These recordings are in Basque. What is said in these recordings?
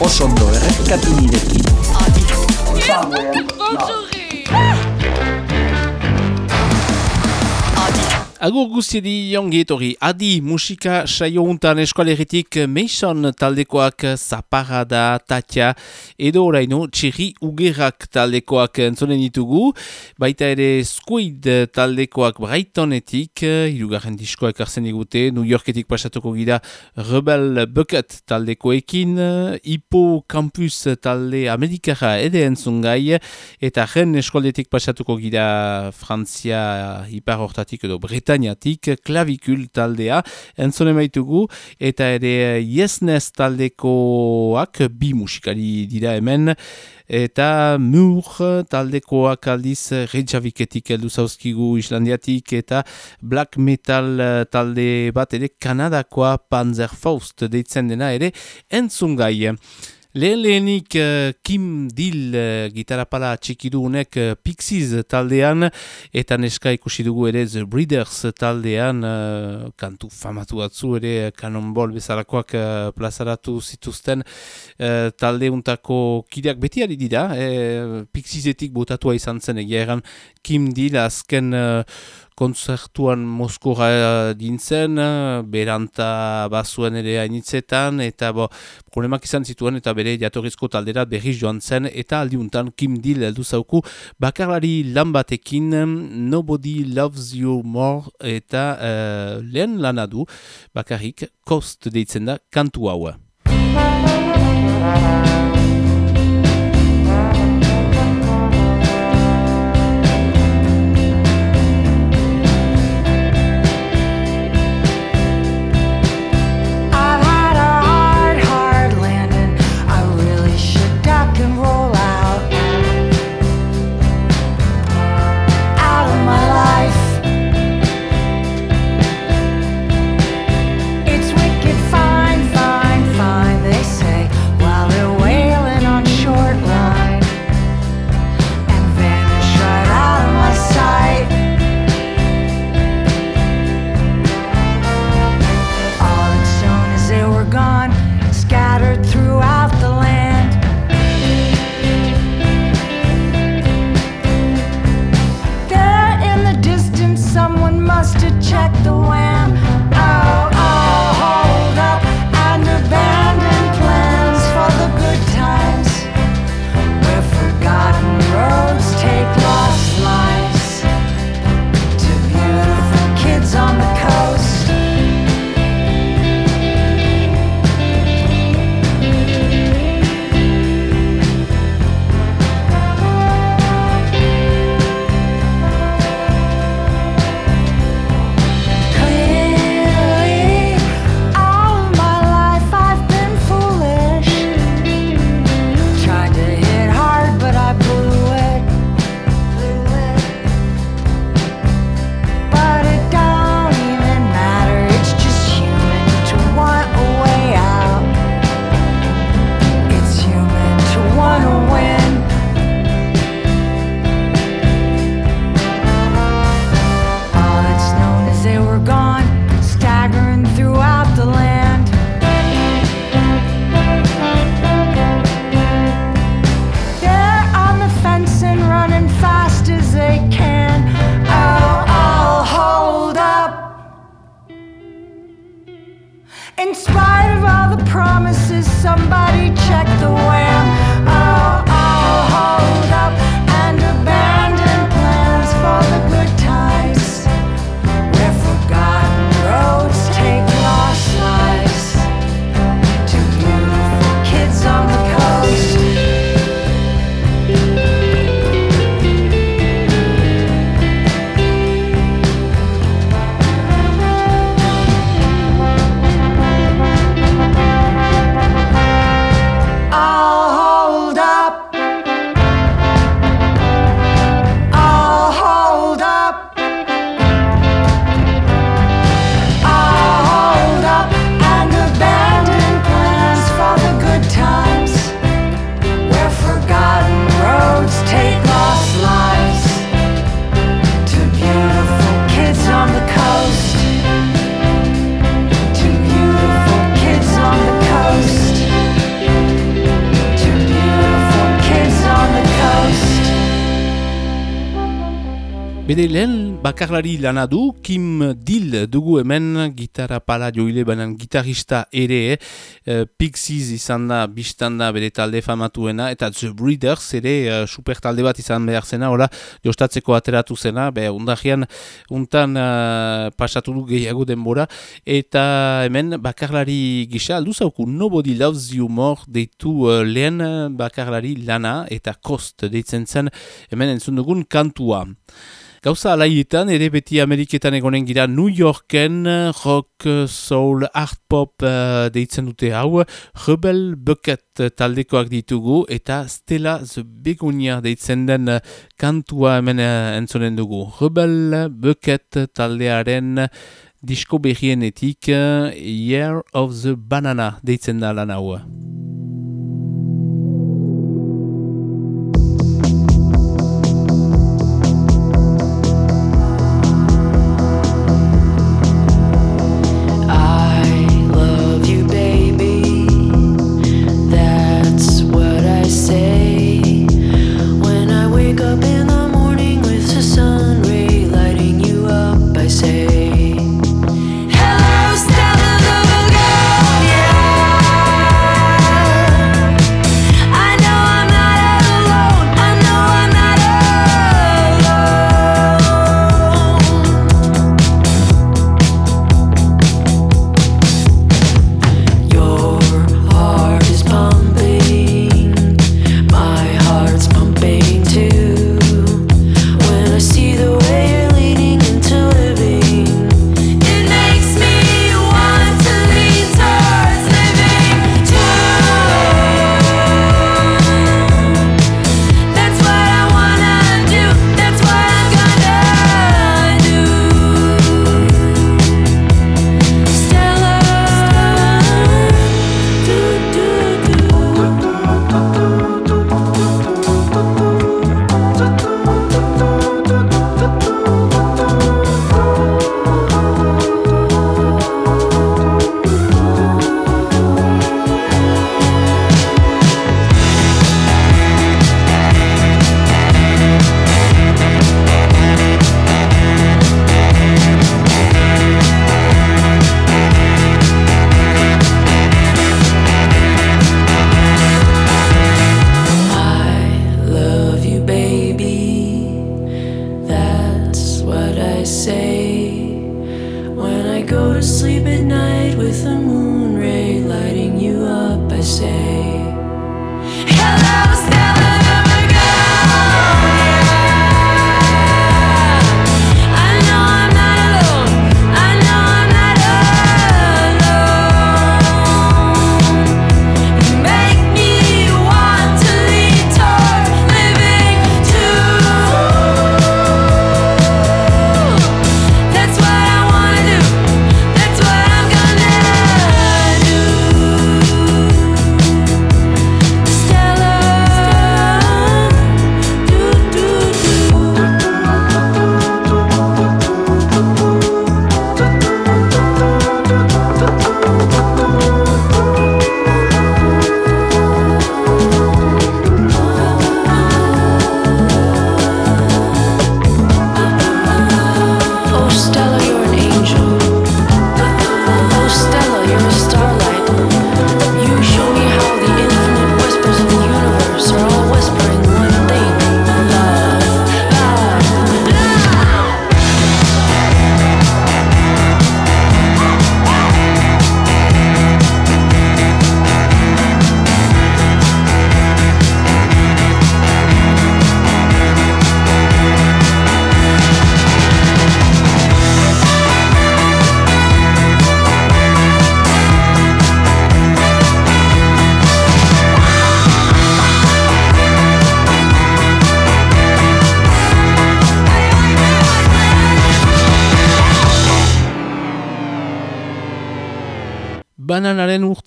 oso ondo errepikatu nirekin. Agur guztiedi jongietori, adi musika saio untan eskualeritik Mason taldekoak Zaparada, Tatia, edo oraino Txirri Ugerak taldekoak entzonen ditugu, baita ere Squid taldekoak Brightonetik, irugarren diskoak arzen digute, New Yorketik pasatuko gira Rebel Bucket taldekoekin, Hippo Campus talde Amerikara ede entzungai, eta jen eskualetik pasatuko gira Frantzia ipar hortatik edo Bret Britaniatik klavikul taldea entzone baitugu eta ere Yesnez taldekoak bi musikari dira hemen eta Mur taldekoak aldiz Reykjaviketik heldu zauzkigu Islandiatik eta Black Metal talde bat ere Kanadakoa Panzerfaust deitzen dena ere entzungai. Lehen lehenik uh, Kim Dil uh, gitarapala txikidu unek uh, Pixies taldean eta neska ikusi dugu ere The Breeders taldean uh, kantu famatu batzu ere Cannonball bezalakoak uh, plazaratu zituzten uh, talde untako kideak beti ari dira eh, Pixiesetik botatua izan zen egia egan Kim Dil azken konzertuan Moskora dintzen, beranta bazuen ere hainitzetan, eta bo, problemak izan zituen, eta bere jatorrizko taldera berriz joan zen, eta aldiuntan Kim Deal heldu zauku, bakarlari lan batekin, Nobody Loves You More, eta uh, lehen lanadu, bakarrik, kost deitzen da, kantu hau. Lehen bakarlari lana du, Kim Dill dugu hemen gitarra pala joile banan gitarista ere, eh, Pixies izan da, biztan da bere talde famatuena, eta The Breeders ere uh, super talde bat izan behar zena, ora jostatzeko ateratu zena, be undagian untan uh, pasatu du gehiago denbora, eta hemen bakarlari gisa aldu zauku Nobody Loves You More deitu uh, lehen bakarlari lana eta kost deitzen zen hemen entzun dugun kantua. Gauza alaietan, ere beti Ameriketan egonen gira New Yorken rock, soul, art pop uh, deitzen dute hau, Rebel Bucket taldekoak ditugu eta Stella the Begonia deitzen den kantua hemen uh, entzonen dugu. Rebel Bucket taldearen disko berrienetik Year of the Banana deitzen da lan hau.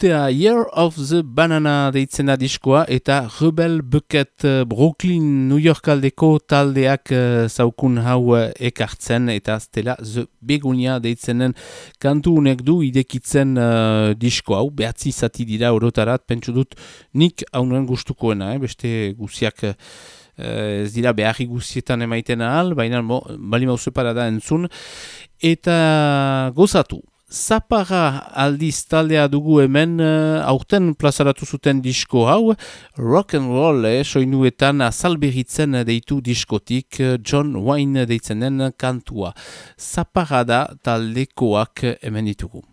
Urtea Year of the Banana deitzen da diskoa eta Rebel Bucket eh, Brooklyn New York aldeko taldeak uh, zaukun hau uh, ekartzen eta stela The Begunia deitzenen kantu unek du idekitzen uh, disko hau behatzi zati dira orotarat pentsu dut nik haunen gustukoena eh? beste guziak ez dira beharri guztietan emaiten ahal, baina bali mauzu da entzun, eta gozatu. Zapara aldiz taldea dugu hemen uh, aurten plazaratu zuten disko hau, rock and roll eh, soinuetan azalberitzen deitu diskotik eh, John Wayne deitzenen kantua. Zapara da taldekoak hemen ditugu.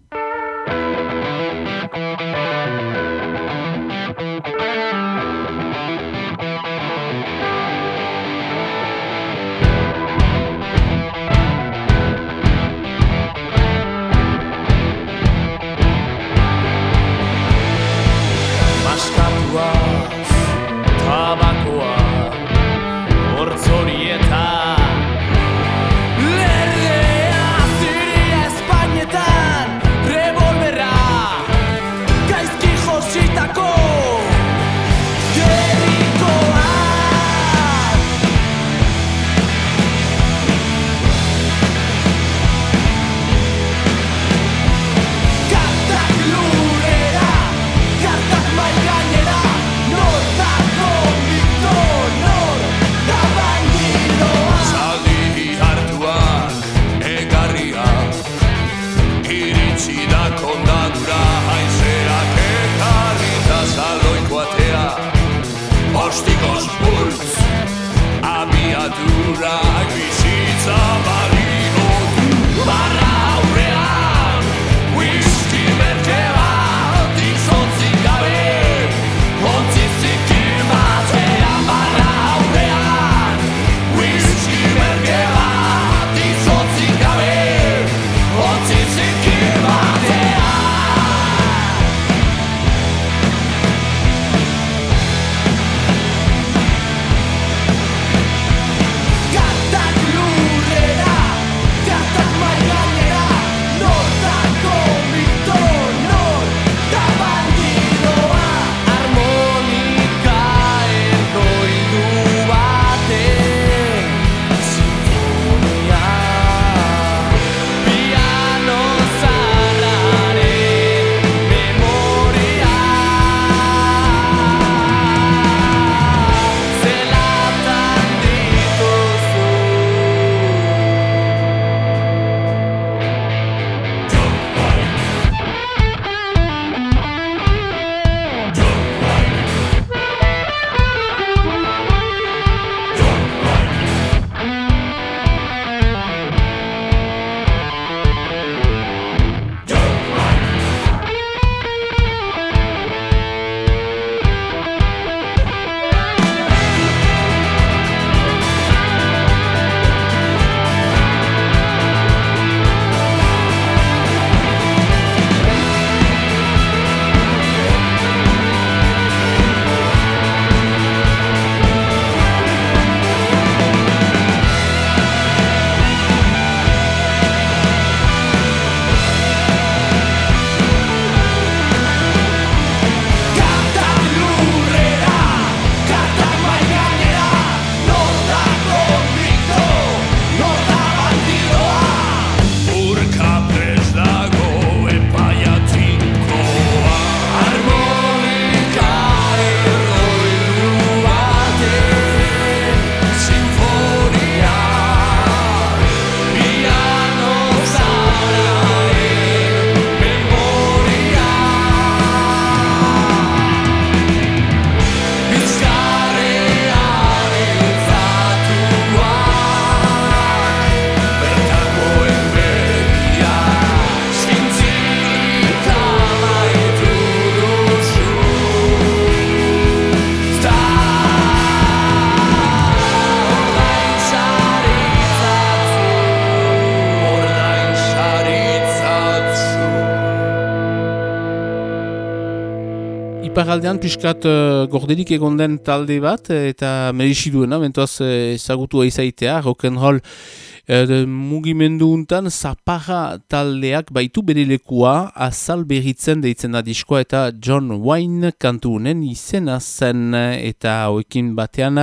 Iparaldean pixkat uh, gorderik egon den talde bat eta merixi duena, mentoaz uh, ezagutu aizaitea, rock'n'roll uh, mugimendu untan zaparra taldeak baitu bere lekua azal berritzen deitzen da diskoa eta John Wayne kantu unen izena zen eta hoekin batean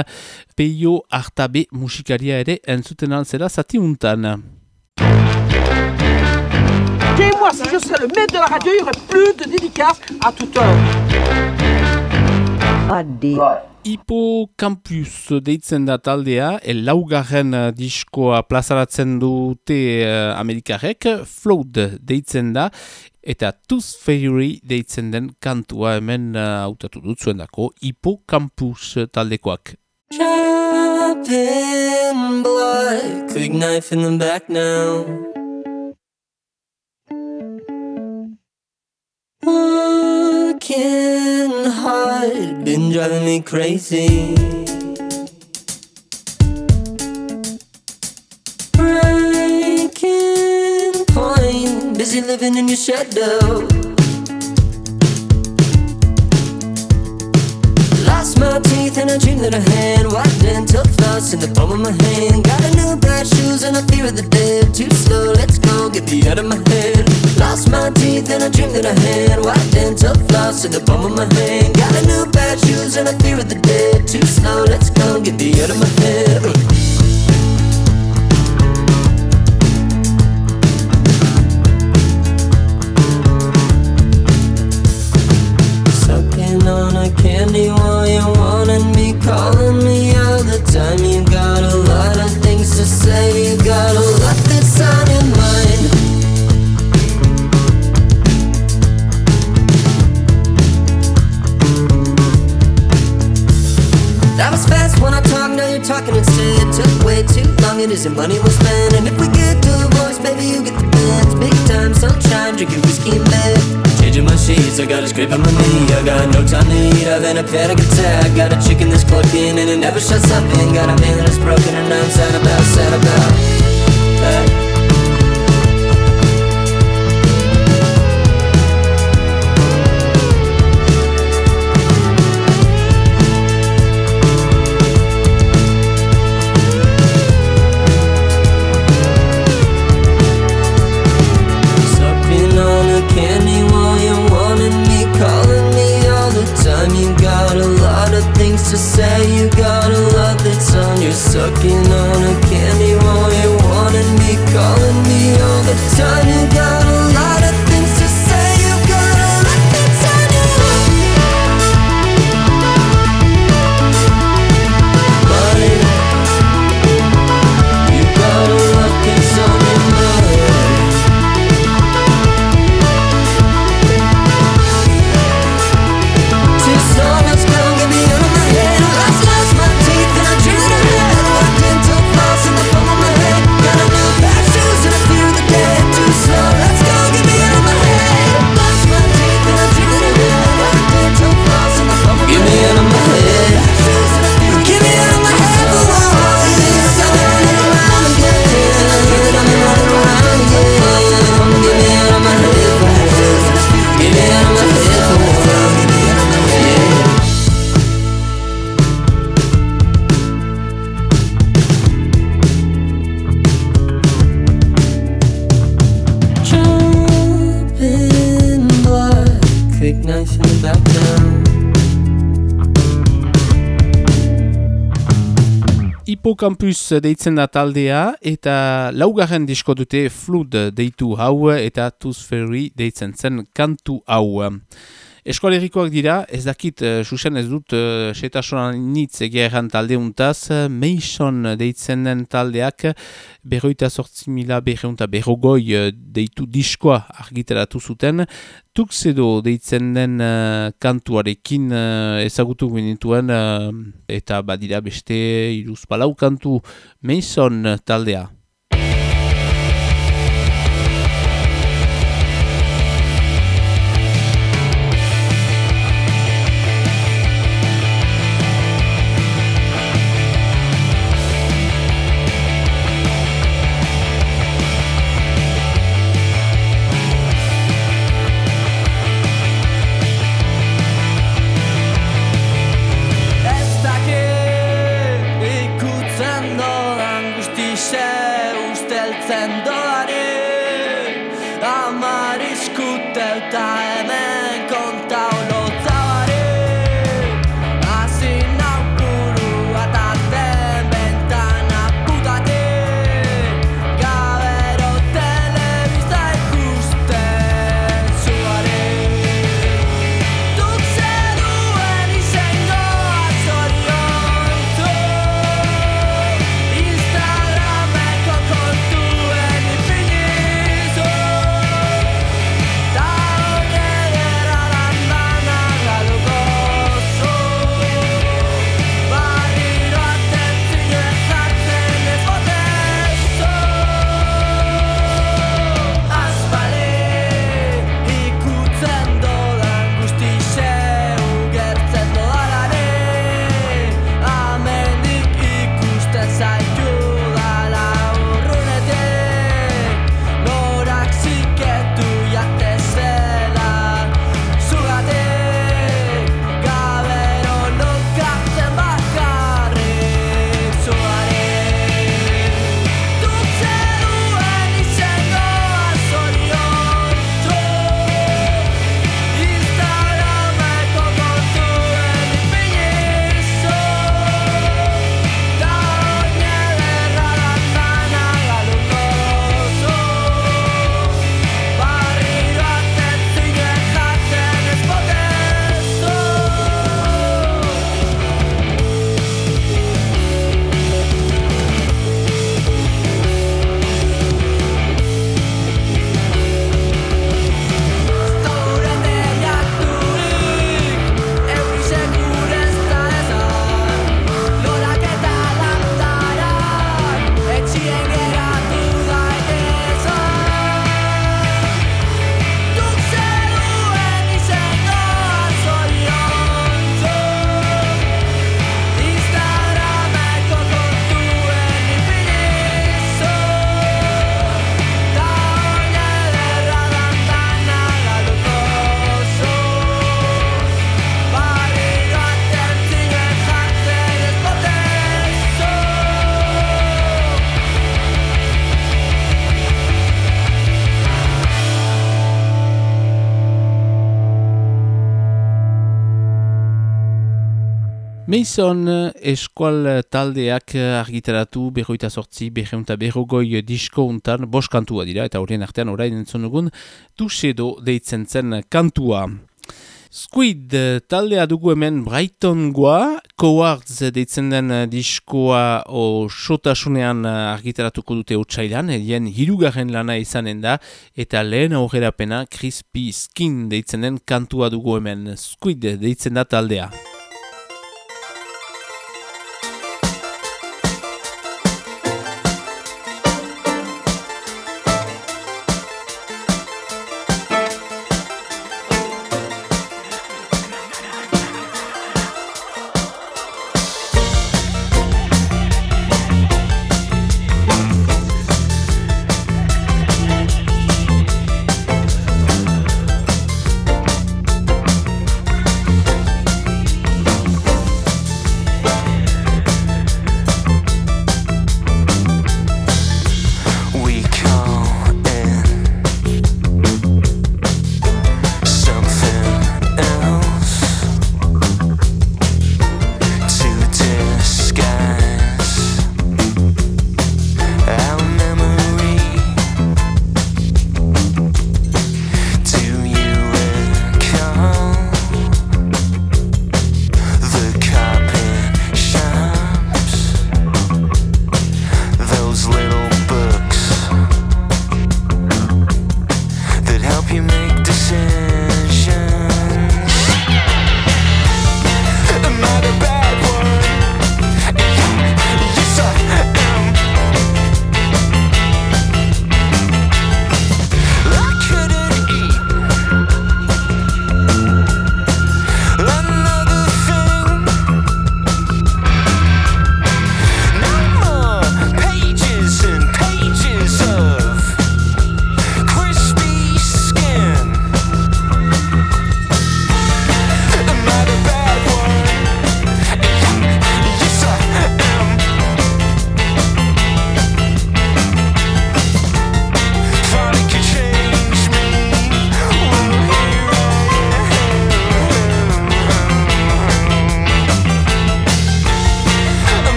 peio hartabe musikaria ere entzuten altzera zati untan. Dis-moi, si je serais le maître de la radio, il n'y aurait plus de dédicaces à toute heure. Addi, Hipocampus deitzen da taldea, el laugarren uh, diskoa plazaratzen dute uh, Amerikarek, Float deitzen da, eta Tooth Fairy deitzen den kantua hemen uh, autatu dut zuen dako, Hipocampus taldekoak. Chopping blood, quick knife in the back now. Working hard, been driving me crazy. Breaking point, busy living in your shadow. My teeth in a dream that I had. White dental floss in the palm of my hand. Got a new pair of shoes and a fear of the dead. Too slow, let's go, get me out of my head. Lost my teeth in a dream that I had. White dental floss in the palm of my hand. Got a new pair of shoes and a fear of the dead. Too slow, let's go, get me out of my head. Say, you got a lot that's on your mind. That was fast when I talk, now you're talking instead. Took way too long, it isn't money we'll spend. And if we get divorced, baby, you get the best. Big time sunshine, drinking whiskey in bed. Changing my sheets, I got a scrape on my knee I got no time to eat, I've been a panic attack. Got a chicken that's in and it never shuts up. And got a man that's broken and I'm sad about, sad about Hipocampus deitzen da taldea eta laugarren disko dute Flood deitu hau eta Tooth Fairy deitzen zen kantu hau. Eskolerikoak dira, ez dakit, uh, susen ez dut, uh, setasonan nitz egeran talde untaz, Mason deitzen den taldeak, berroita sortzi mila berreunta berrogoi uh, deitu diskoa argitaratu zuten, Tuxedo deitzen den uh, kantuarekin uh, ezagutu genituen uh, eta badira beste iruz palau kantu Mason taldea. Mason eh, eskual eh, taldeak eh, argitaratu berroita sortzi berreunta berrogoi disko untan bos kantua dira eta horien artean orain entzun dugun tuxedo deitzen zen kantua. Squid taldea dugu hemen Brighton goa, Cowards deitzen den diskoa o sotasunean argitaratuko dute utxailan, edien hirugarren lana izanen da, eta lehen aurrerapena Crispy Skin deitzen den kantua dugu hemen Squid deitzen da taldea.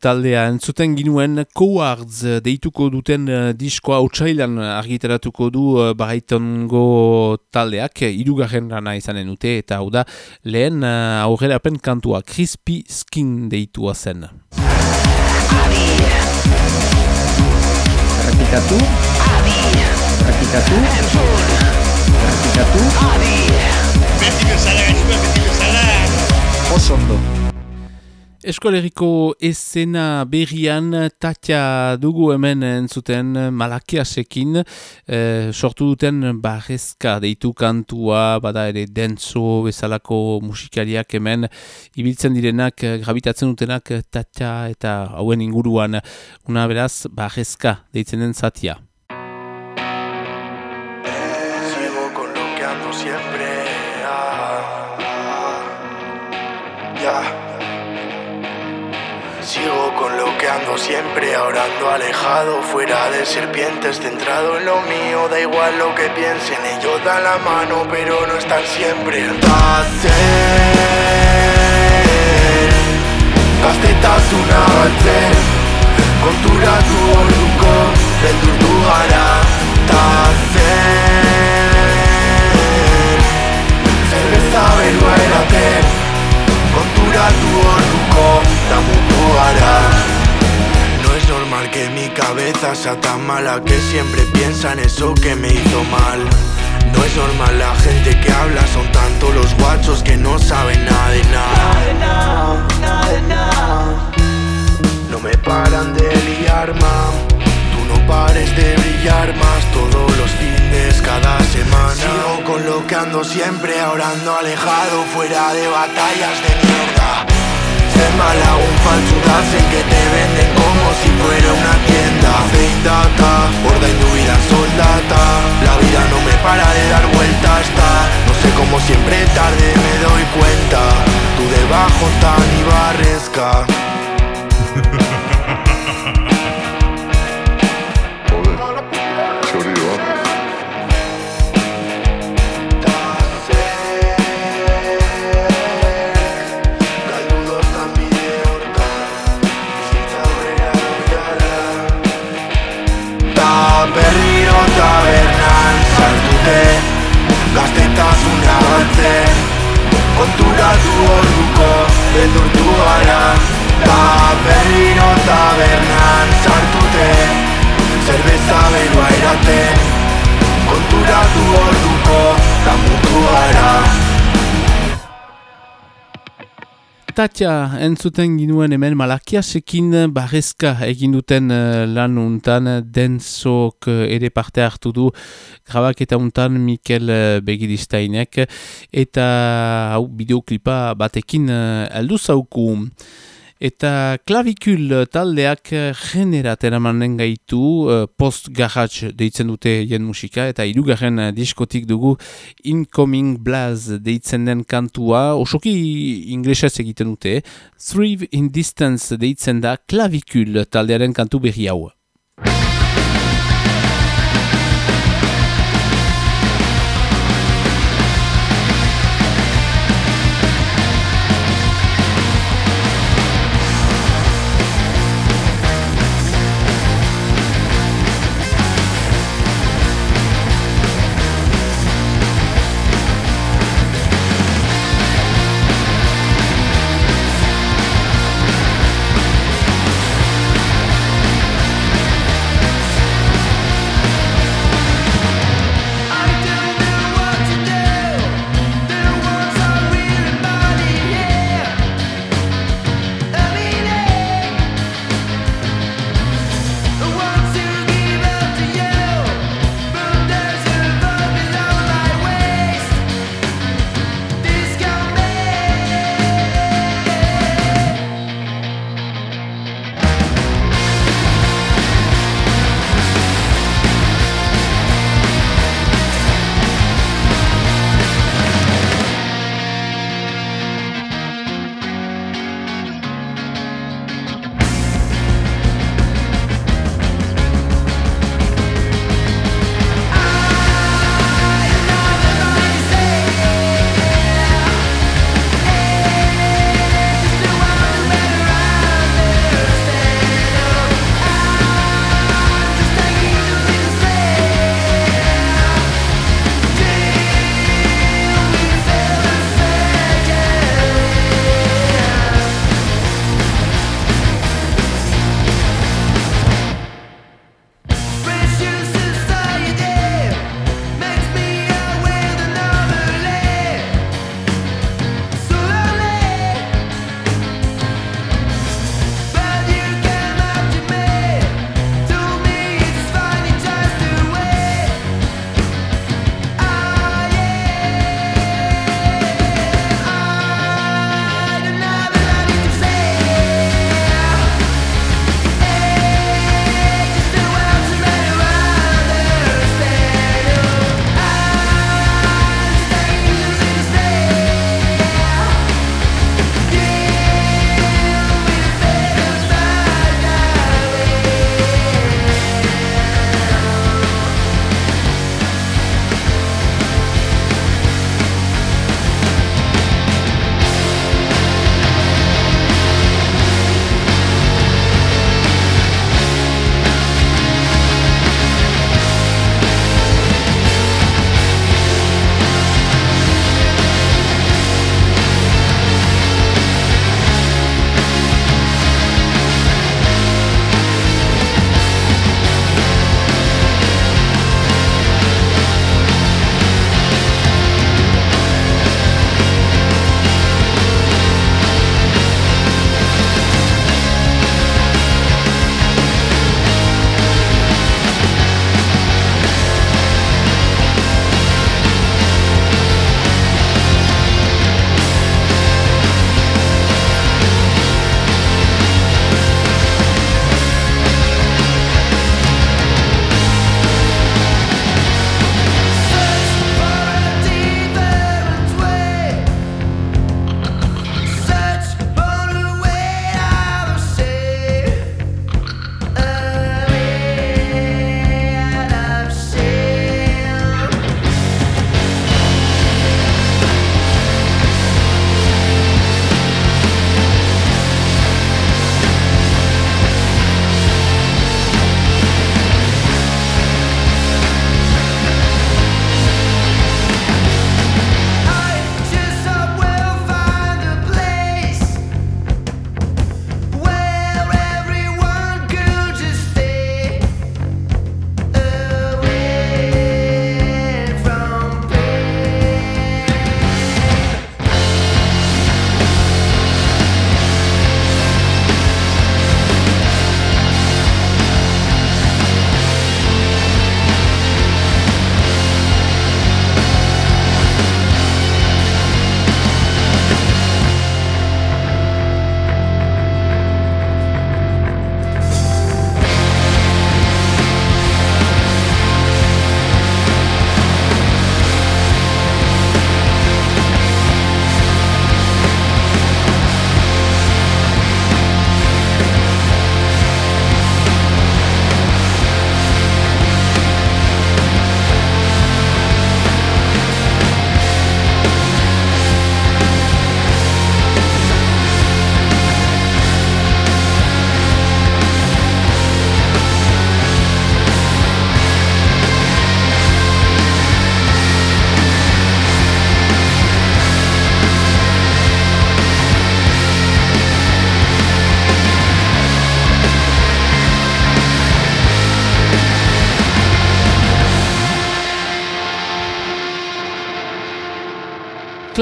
Taldea entzuten ginuen Cowards deituko duten uh, diskoa utxailan argitaratuko du uh, baraitongo taldeak irugarren rana izanen dute eta hau da lehen uh, aurrerapen kantua Crispy Skin deitua zen. Errepikatu. Errepikatu. Errepikatu. Beti bezala, gaizua, beti bezala. Oso ondo. Eskoleriko esena berrian tatia dugu hemen entzuten malakiasekin e, sortu duten barrezka deitu kantua, bada ere denso bezalako musikariak hemen ibiltzen direnak, gravitatzen dutenak tatia eta hauen inguruan una beraz barrezka deitzen den zatia. Ah, ah, ya. Que ando siempre, ahora ando alejado, fuera de serpientes, centrado en lo mío, da igual lo que piensen, ellos dan la mano, pero no están siempre. Bazen, gaztetasuna batzen, konturatu orduko, beldurtu gara, ta zen, zerbeza berua eraten, konturatu orduko, ta mutu gara. Que mi cabeza sea tan mala que siempre piensa en eso que me hizo mal. No es normal la gente que habla, son tanto los guachos que no saben nada de nada. No me paran de liar más. Tú no pares de brillar más todos los fines, cada semana. Sigo con lo que ando siempre, ahora ando alejado, fuera de batallas de mierda. Zenbat lagun faltsuraz en que te venden como si fuera una tienda. Zein data, ordaindu bidan soldata. La vida no me para de dar vueltas, ta. No sé cómo siempre tarde me doy cuenta. Tú debajo tan y barrezca Galtzen Konturatu orduko beldurtu gara Ta berriro tabernan sartute Zerbeza berua eraten Konturatu orduko Ta mutu gara Tatia entzuten ginuen hemen malakiasekin barrezka egin duten uh, lan untan densok uh, ere parte hartu du grabak eta untan Mikel uh, Begiristainek eta hau bideoklipa batekin aldu zauku. Eta klavikul taldeak generat eramanen gaitu uh, post-garage deitzen dute jen musika eta irugarren diskotik dugu Incoming Blaz deitzen den kantua osoki inglesez egiten dute Thrive in Distance deitzen da klavikul taldearen kantu berri hau.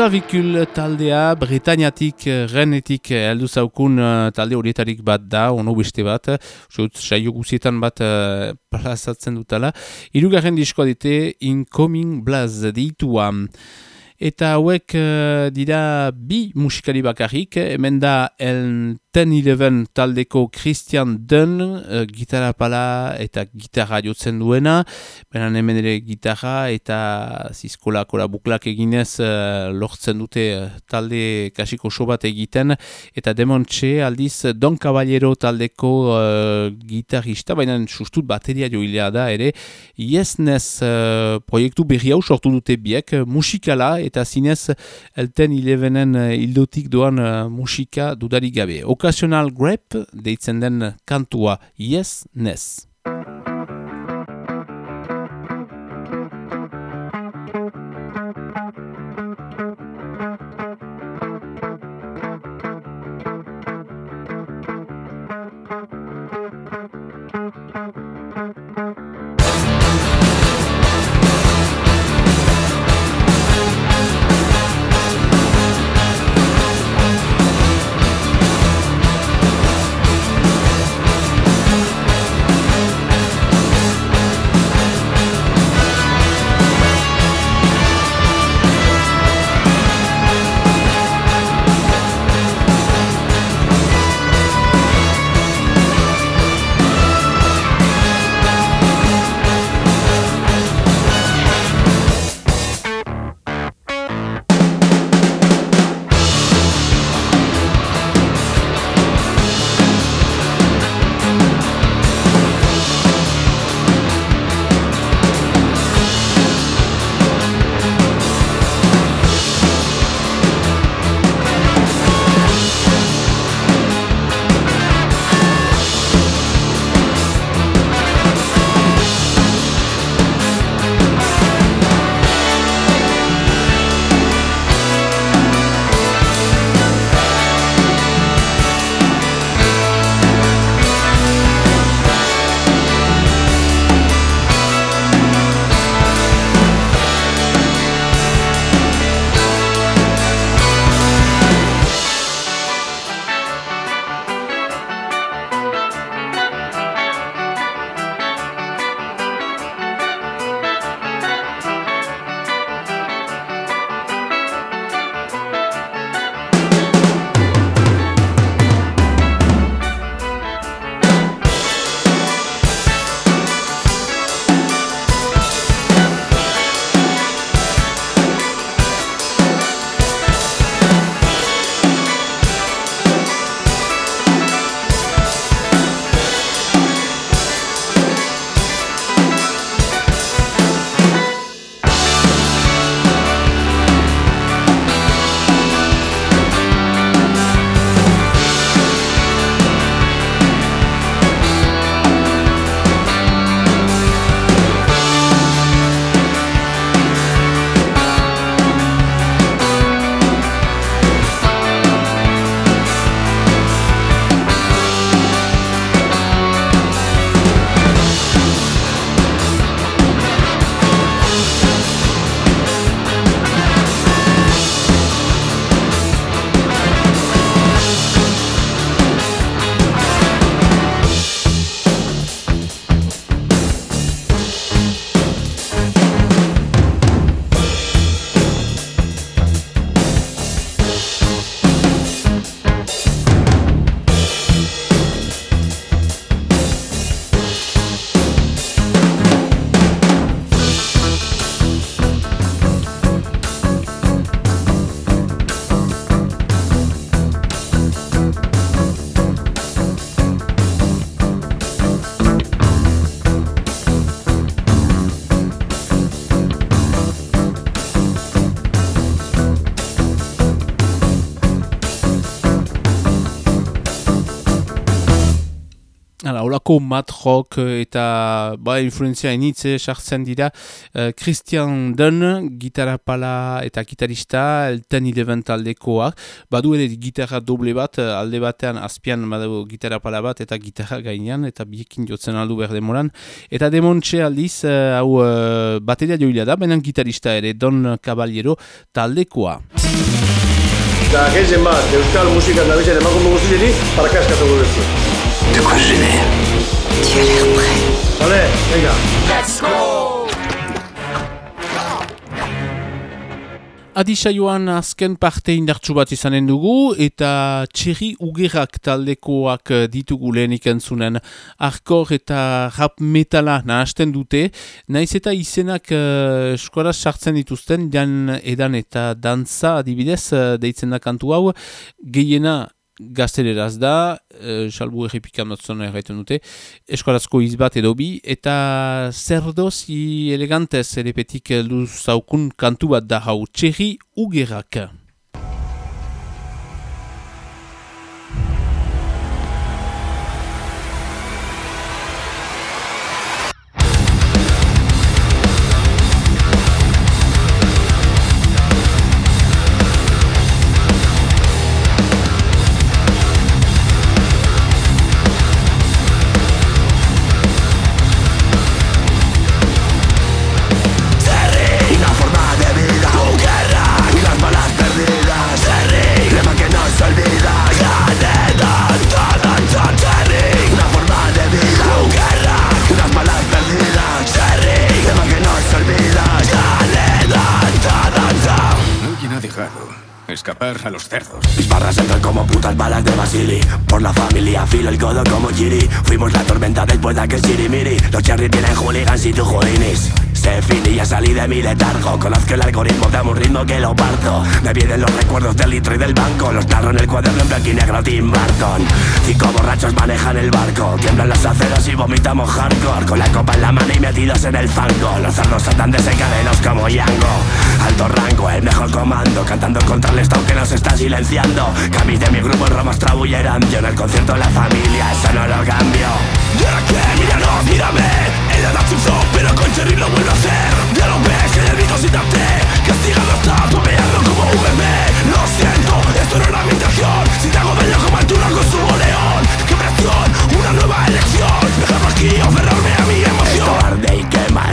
Klavikul taldea Bretañatik, eh, Renetik eh, heldu zaukun eh, talde horietarik bat da, ono beste bat, zut, saio guzietan bat uh, plazatzen dutala. Hirugarren diskoa dite Incoming Blaz deitua. Eta hauek uh, dira bi musikari bakarrik, hemen da el 10-11 taldeko Christian Dunn, uh, gitarra pala eta gitarra jotzen duena, beran hemen ere gitarra eta zizkola kora buklak eginez uh, lortzen dute uh, talde kasiko so bat egiten, eta demontxe aldiz Don Caballero taldeko uh, gitarrista, baina sustut bateria joilea da ere, Yesnez uh, proiektu berri hau sortu dute biek, musikala eta zinez elten 11en uh, doan uh, musika dudarik gabe. Occasional Grape deitzen den kantua Yes Ness. Olako mat rock eta ba, influenzia initze sartzen dira uh, Christian Dunn, gitarra pala eta gitarista, elten eleven taldekoak, badu ere gitarra doble bat, alde batean azpian badu gitarra pala bat eta gitarra gainean, eta biekin jotzen aldu behar demoran, eta demontxe aldiz, uh, hau uh, bateria joila da, benen gitarista ere, Don Caballero taldekoa. Eta gehien bat, euskal musikan nabizen emakume guztieri, parakaskatu gurezu. De quoi je n'ai Tu as l'air prêt. Vale, venga. Adisaioan azken parte indartsu bat izanen dugu eta txerri ugerak taldekoak eh, ditugu lehenik entzunen arkor eta rap metala nahasten dute. Naiz eta izenak uh, eskoraz sartzen dituzten, jan edan eta dantza adibidez uh, deitzen da kantu hau, gehiena gazteleraz da, e, salbu errepikan batzuna erraiten dute, eskorazko izbat edo bi, eta zer dozi elegantez erepetik luz zaukun kantu bat da hau txerri ugerak. A los cerdos. Mis barras entran como putas balas de Basili. Por la familia filo el codo como Giri. Fuimos la tormenta después de aquel Sirimiri Los cherry tienen hooligans y tú jodinis Se finí, ya salí de mi letargo. Conozco el algoritmo, dame un ritmo que lo parto. Me vienen los recuerdos del litro y del banco. Los narro en el cuaderno en blanco y negro Tim Burton. Cinco borrachos manejan el barco. Tiemblan las aceras y vomitamos hardcore. Con la copa en la mano y metidos en el fango. Los cerdos atan desencadenados como Yango. Alto rango, el mejor comando. Cantando contra el estado que nos está silenciando. Camis de mi grupo en Roma Yo en el concierto de la familia, eso no lo cambio. ¿Y ahora qué? Míranos, mírame El de chipso, pero con Cherry lo vuelvo a hacer Ya lo ves, que el grito sin darte Castigado está, topeando como VM Lo siento, esto no era mi intención Si te hago daño como altura consumo león. ¡Qué presión! Una nueva elección. Dejarlo aquí o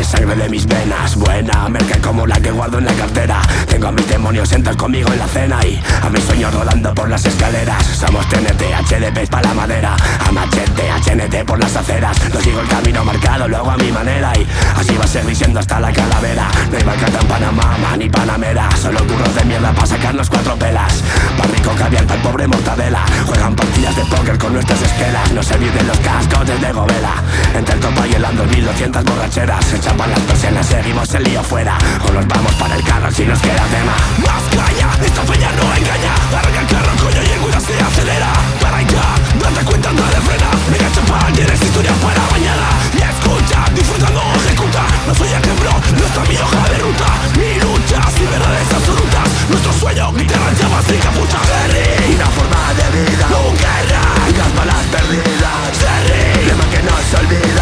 sangre de mis venas. Buena merca como la que guardo en la cartera. Tengo a mis demonios sentados conmigo en la cena Y a mis sueños rodando por las escaleras. Somos TNT, HDP para la madera. A machete, HNT por las aceras. No sigo el camino marcado, lo hago a mi manera Y así va a seguir siendo hasta la calavera. No hay vaca en Panamá, ni Panamera. Solo curros de mierda para sacarnos cuatro pelas. Pa' rico caviar, el pobre mortadela. Juegan partidas de póker con nuestras esquelas. No se viven los cascos desde Govela Entre el copa y el Andor 1200 borracheras chapan las persianas, seguimos el lío fuera O nos vamos para el carro si nos queda tema Más caña, esta peña no engaña Arranca el carro, coño, y el cuida se acelera Para ya, date cuenta, no de frena Mega champán, tienes historia para mañana Y escucha, disfrutando, ejecuta No soy ejemplo, no está mi hoja de ruta Mi lucha, sin verdades absolutas Nuestro sueño, guitarra, llamas y capucha Jerry, una forma de vida No guerra, y las balas perdidas Jerry, lema que no se olvida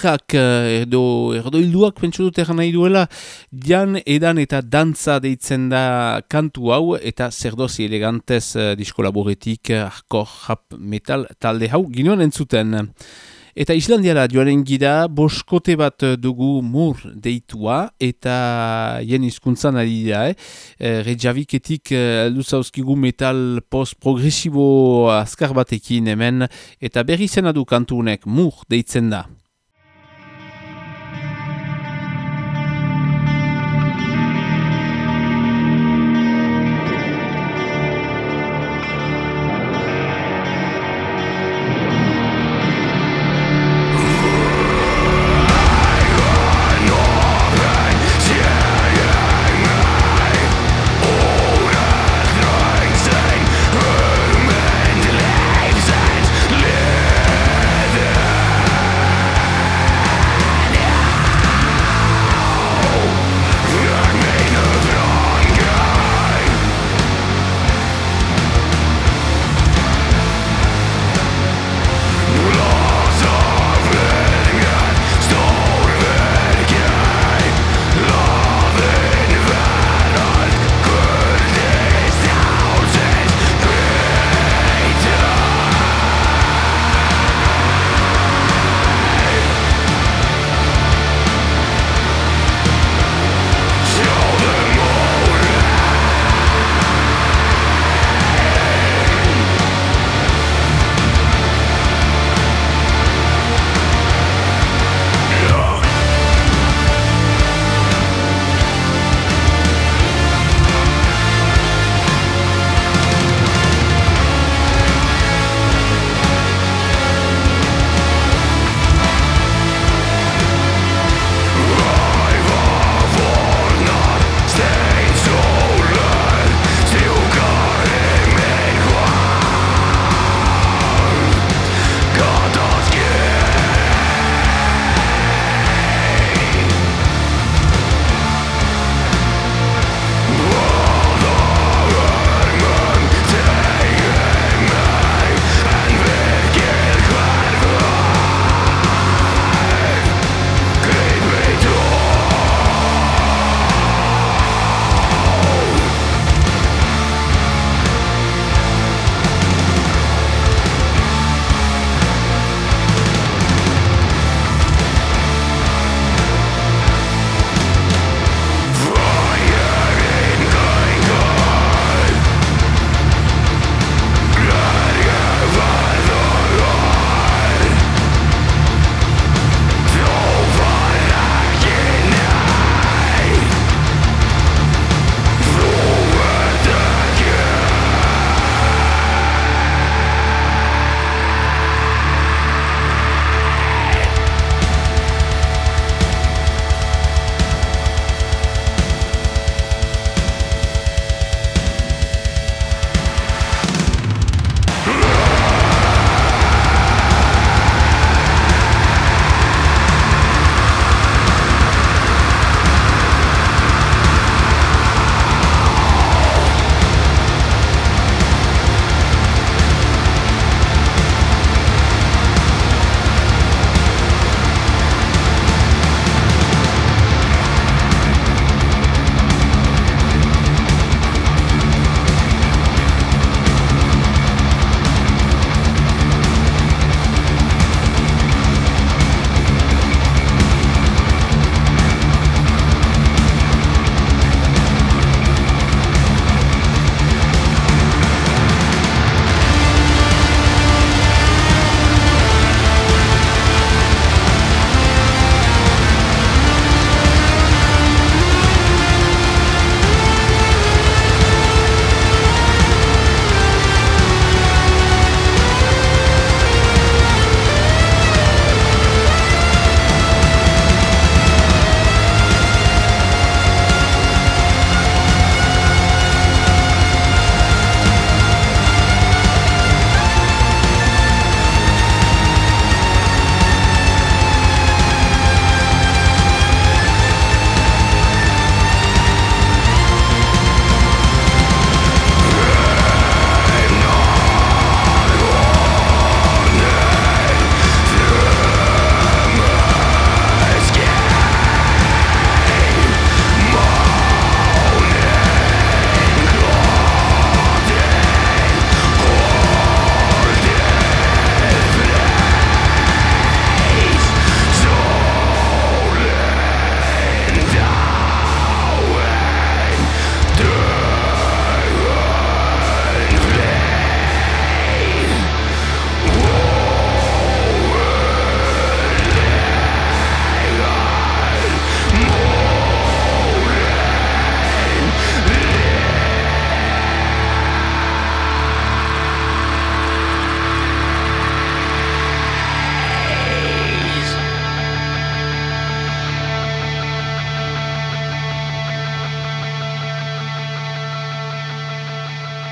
ugerak eh, edo erdoilduak pentsu dut nahi duela jan edan eta dantza deitzen da kantu hau eta zerdozi elegantez uh, diskolaboretik uh, hardcore rap metal talde hau ginoen entzuten. Eta Islandiara joaren gira boskote bat dugu mur deitua eta jen izkuntzan ari da, eh? Reykjaviketik luzauzkigu metal post-progresibo azkar batekin hemen eta berri zena du kantunek mur deitzen da.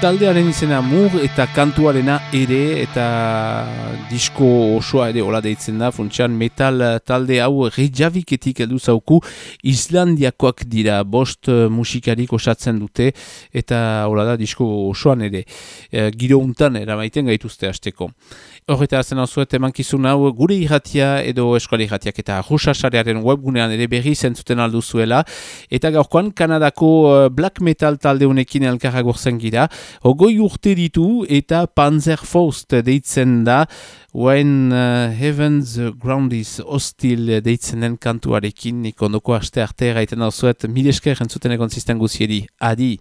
Taldearen izena mur eta kantuarena ere eta disko osoa ere hola deitzen da funtsian metal talde hau reijaviketik edu zauku Islandiakoak dira bost musikarik osatzen dute eta hola da disko osoan ere e, giro untan eramaiten gaituzte hasteko. Horreta zen hau zuet emankizun hau gure irratia edo eskuali irratiak eta rusasarearen webgunean ere berri zentzuten aldu zuela. Eta gaurkoan Kanadako uh, black metal talde honekin elkarra gorzen gira. Ogoi urte ditu eta Panzer Faust deitzen da. When uh, Heaven's Ground is Hostile deitzen den kantuarekin. Ikondoko aste arte gaiten hau zuet. Mil esker entzuten egon zisten guziedi. Adi!